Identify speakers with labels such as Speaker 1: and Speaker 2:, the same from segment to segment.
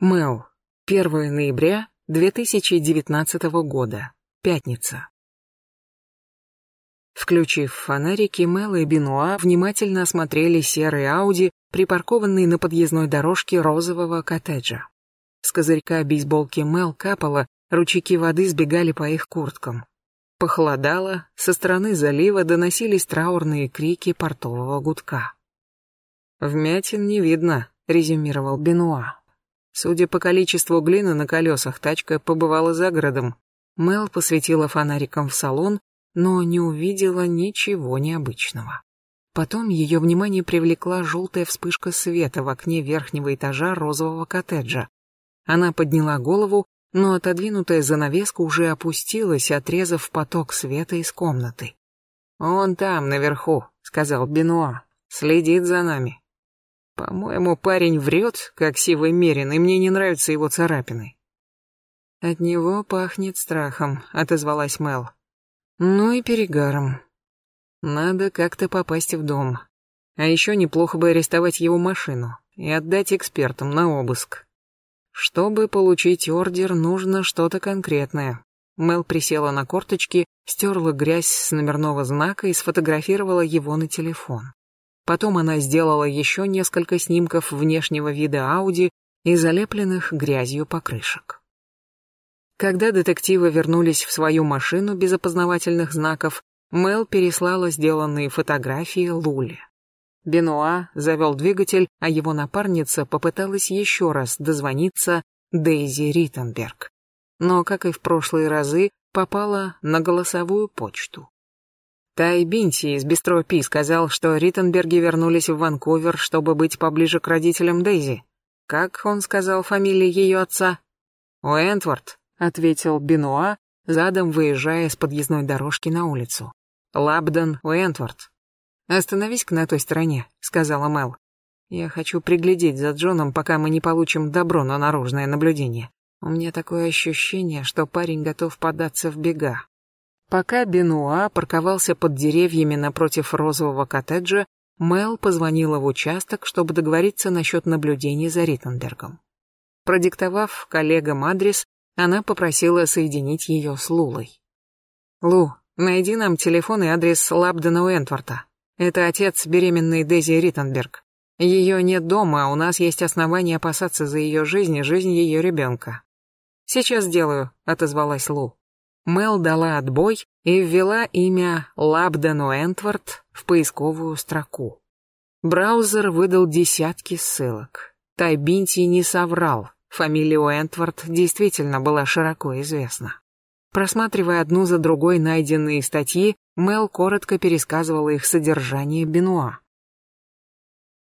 Speaker 1: Мэл. 1 ноября 2019 года. Пятница. Включив фонарики, Мэл и Бенуа внимательно осмотрели серый Ауди, припаркованный на подъездной дорожке розового коттеджа. С козырька бейсболки Мэл капало, ручейки воды сбегали по их курткам. Похолодало, со стороны залива доносились траурные крики портового гудка. «Вмятин не видно», — резюмировал Бенуа. Судя по количеству глины на колесах, тачка побывала за городом. Мел посветила фонариком в салон, но не увидела ничего необычного. Потом ее внимание привлекла желтая вспышка света в окне верхнего этажа розового коттеджа. Она подняла голову, но отодвинутая занавеска уже опустилась, отрезав поток света из комнаты. «Он там, наверху», — сказал Бенуа, — «следит за нами». По-моему, парень врет, как сивый мерин, и мне не нравятся его царапины. От него пахнет страхом, отозвалась Мел. Ну и перегаром. Надо как-то попасть в дом. А еще неплохо бы арестовать его машину и отдать экспертам на обыск. Чтобы получить ордер, нужно что-то конкретное. Мел присела на корточки, стерла грязь с номерного знака и сфотографировала его на телефон. Потом она сделала еще несколько снимков внешнего вида Ауди и залепленных грязью покрышек. Когда детективы вернулись в свою машину без опознавательных знаков, Мел переслала сделанные фотографии Луле. Бенуа завел двигатель, а его напарница попыталась еще раз дозвониться Дейзи Риттенберг. Но, как и в прошлые разы, попала на голосовую почту. Тай Бинти из Бистро Пи сказал, что Риттенберги вернулись в Ванкувер, чтобы быть поближе к родителям Дейзи. Как он сказал фамилии ее отца? Уэнтворд, ответил Бенуа, задом выезжая с подъездной дорожки на улицу. Лабден Уэнтворд. Остановись-ка на той стороне, сказала Мел. Я хочу приглядеть за Джоном, пока мы не получим добро на наружное наблюдение. У меня такое ощущение, что парень готов податься в бега. Пока Бенуа парковался под деревьями напротив розового коттеджа, Мел позвонила в участок, чтобы договориться насчет наблюдения за Риттенбергом. Продиктовав коллегам адрес, она попросила соединить ее с Лулой. «Лу, найди нам телефон и адрес Лабдена Уэнтворта. Это отец беременной Дези Риттенберг. Ее нет дома, а у нас есть основания опасаться за ее жизнь и жизнь ее ребенка». «Сейчас сделаю», — отозвалась Лу. Мел дала отбой и ввела имя Лабден Уэнтворд в поисковую строку. Браузер выдал десятки ссылок. Тайбинти не соврал, фамилия Уэнтворд действительно была широко известна. Просматривая одну за другой найденные статьи, Мел коротко пересказывала их содержание Бенуа.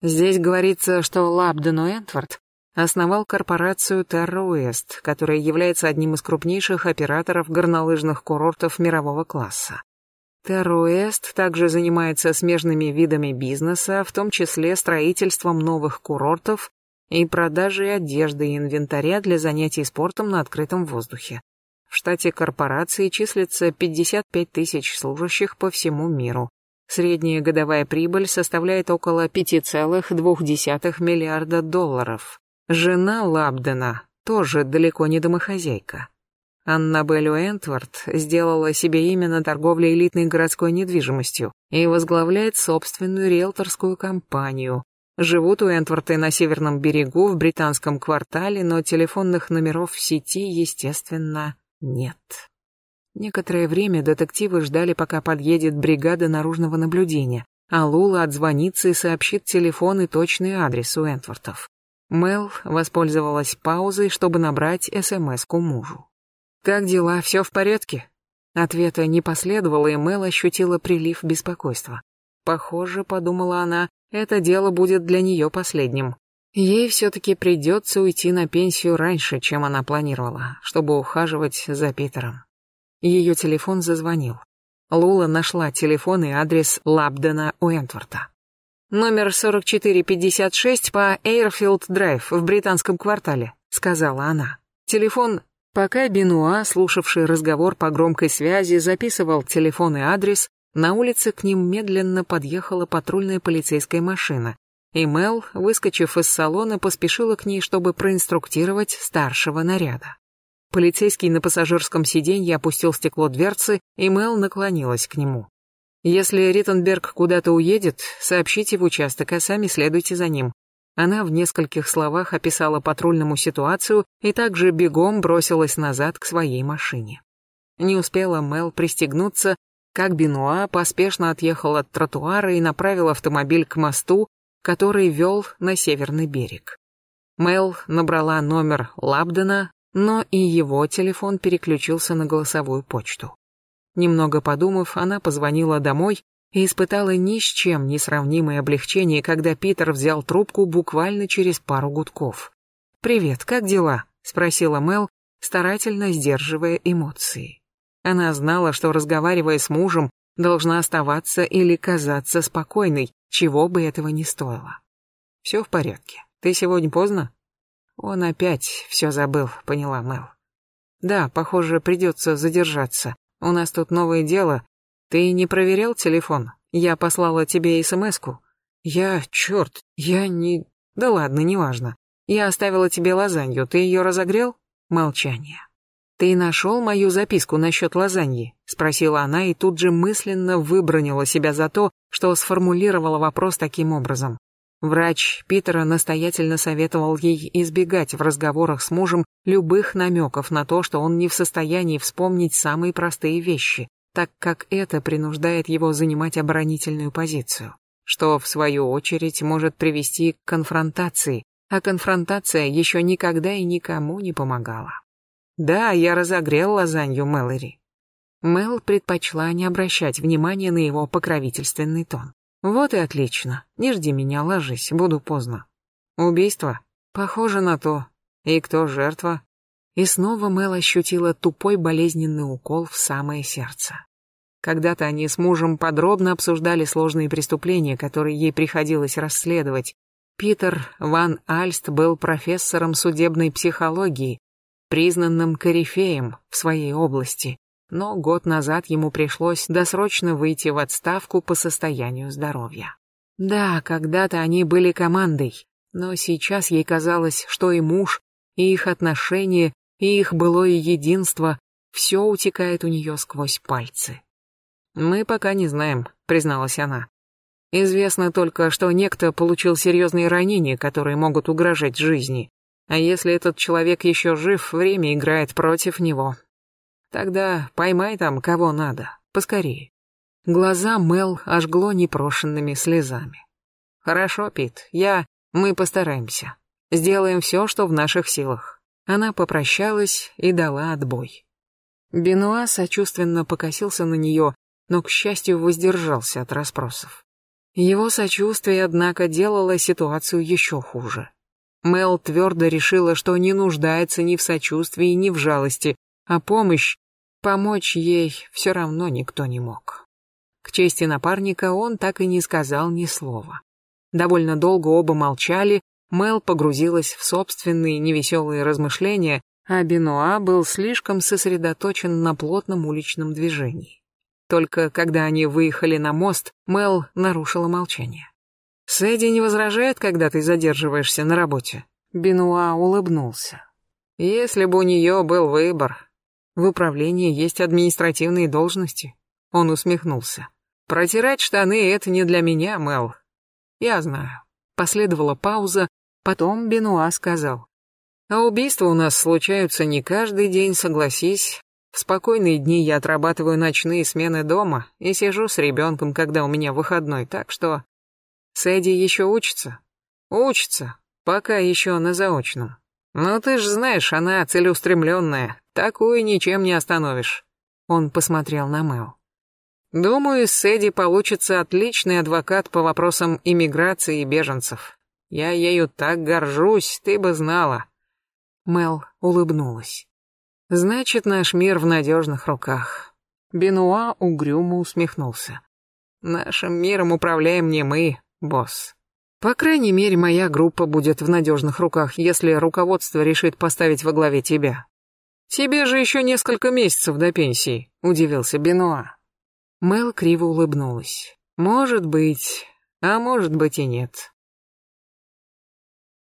Speaker 1: Здесь говорится, что Лабден Уэнтворд основал корпорацию West, которая является одним из крупнейших операторов горнолыжных курортов мирового класса. West также занимается смежными видами бизнеса, в том числе строительством новых курортов и продажей одежды и инвентаря для занятий спортом на открытом воздухе. В штате корпорации числится 55 тысяч служащих по всему миру. Средняя годовая прибыль составляет около 5,2 миллиарда долларов. Жена Лабдена тоже далеко не домохозяйка. Аннабель Уэнтворд сделала себе имя на торговле элитной городской недвижимостью и возглавляет собственную риэлторскую компанию. Живут Уэнтворты на северном берегу в британском квартале, но телефонных номеров в сети, естественно, нет. Некоторое время детективы ждали, пока подъедет бригада наружного наблюдения, а Лула отзвонится и сообщит телефон и точный адрес Уэнтвортов. Мел воспользовалась паузой, чтобы набрать СМС-ку мужу. «Как дела? Все в порядке?» Ответа не последовало, и Мел ощутила прилив беспокойства. Похоже, подумала она, это дело будет для нее последним. Ей все-таки придется уйти на пенсию раньше, чем она планировала, чтобы ухаживать за Питером. Ее телефон зазвонил. Лула нашла телефон и адрес Лабдена Уэнтворта. «Номер 4456 по Эйрфилд-драйв в британском квартале», — сказала она. Телефон... Пока Бенуа, слушавший разговор по громкой связи, записывал телефон и адрес, на улице к ним медленно подъехала патрульная полицейская машина, и Мел, выскочив из салона, поспешила к ней, чтобы проинструктировать старшего наряда. Полицейский на пассажирском сиденье опустил стекло дверцы, и Мел наклонилась к нему. «Если Риттенберг куда-то уедет, сообщите в участок, а сами следуйте за ним». Она в нескольких словах описала патрульному ситуацию и также бегом бросилась назад к своей машине. Не успела Мел пристегнуться, как Бенуа поспешно отъехал от тротуара и направил автомобиль к мосту, который вел на северный берег. Мел набрала номер Лабдена, но и его телефон переключился на голосовую почту. Немного подумав, она позвонила домой и испытала ни с чем не сравнимое облегчение, когда Питер взял трубку буквально через пару гудков. «Привет, как дела?» — спросила Мел, старательно сдерживая эмоции. Она знала, что, разговаривая с мужем, должна оставаться или казаться спокойной, чего бы этого ни стоило. «Все в порядке. Ты сегодня поздно?» Он опять все забыл, поняла Мел. Да, похоже, придется задержаться. У нас тут новое дело. Ты не проверял телефон? Я послала тебе СМС-ку. Я, черт, я не... Да ладно, неважно. Я оставила тебе лазанью, ты ее разогрел? Молчание. «Ты нашел мою записку насчет лазаньи?» — спросила она и тут же мысленно выбронила себя за то, что сформулировала вопрос таким образом. Врач Питера настоятельно советовал ей избегать в разговорах с мужем любых намеков на то, что он не в состоянии вспомнить самые простые вещи, так как это принуждает его занимать оборонительную позицию, что, в свою очередь, может привести к конфронтации, а конфронтация еще никогда и никому не помогала. «Да, я разогрел лазанью Мэлори». Мэл предпочла не обращать внимания на его покровительственный тон. Вот и отлично. Не жди меня, ложись, буду поздно. Убийство? Похоже на то. И кто жертва? И снова Мэл ощутила тупой болезненный укол в самое сердце. Когда-то они с мужем подробно обсуждали сложные преступления, которые ей приходилось расследовать. Питер Ван Альст был профессором судебной психологии, признанным корифеем в своей области, но год назад ему пришлось досрочно выйти в отставку по состоянию здоровья. Да, когда-то они были командой, но сейчас ей казалось, что и муж, и их отношения, и их былое единство все утекает у нее сквозь пальцы. «Мы пока не знаем», — призналась она. «Известно только, что некто получил серьезные ранения, которые могут угрожать жизни. А если этот человек еще жив, время играет против него. Тогда поймай там кого надо, поскорее. Глаза Мел ожгло непрошенными слезами. Хорошо, Пит, я... Мы постараемся. Сделаем все, что в наших силах. Она попрощалась и дала отбой. Бенуа сочувственно покосился на нее, но, к счастью, воздержался от расспросов. Его сочувствие, однако, делало ситуацию еще хуже. Мел твердо решила, что не нуждается ни в сочувствии, ни в жалости, а помощь, помочь ей все равно никто не мог. К чести напарника он так и не сказал ни слова. Довольно долго оба молчали, Мел погрузилась в собственные невеселые размышления, а Бенуа был слишком сосредоточен на плотном уличном движении. Только когда они выехали на мост, Мел нарушила молчание. «Сэдди не возражает, когда ты задерживаешься на работе?» Бенуа улыбнулся. «Если бы у нее был выбор, в управлении есть административные должности. Он усмехнулся. Протирать штаны — это не для меня, Мел. Я знаю. Последовала пауза, потом Бенуа сказал. А убийства у нас случаются не каждый день, согласись. В спокойные дни я отрабатываю ночные смены дома и сижу с ребенком, когда у меня выходной, так что... Сэдди еще учится? Учится, пока еще на заочном. Но ты же знаешь, она целеустремленная, Такую ничем не остановишь. Он посмотрел на Мэл. Думаю, с Эдди получится отличный адвокат по вопросам иммиграции и беженцев. Я ею так горжусь, ты бы знала. Мел улыбнулась. Значит, наш мир в надежных руках. Бенуа угрюмо усмехнулся. Нашим миром управляем не мы, босс. По крайней мере, моя группа будет в надежных руках, если руководство решит поставить во главе тебя. «Тебе же еще несколько месяцев до пенсии», — удивился Бенуа. Мел криво улыбнулась. «Может быть, а может быть и нет.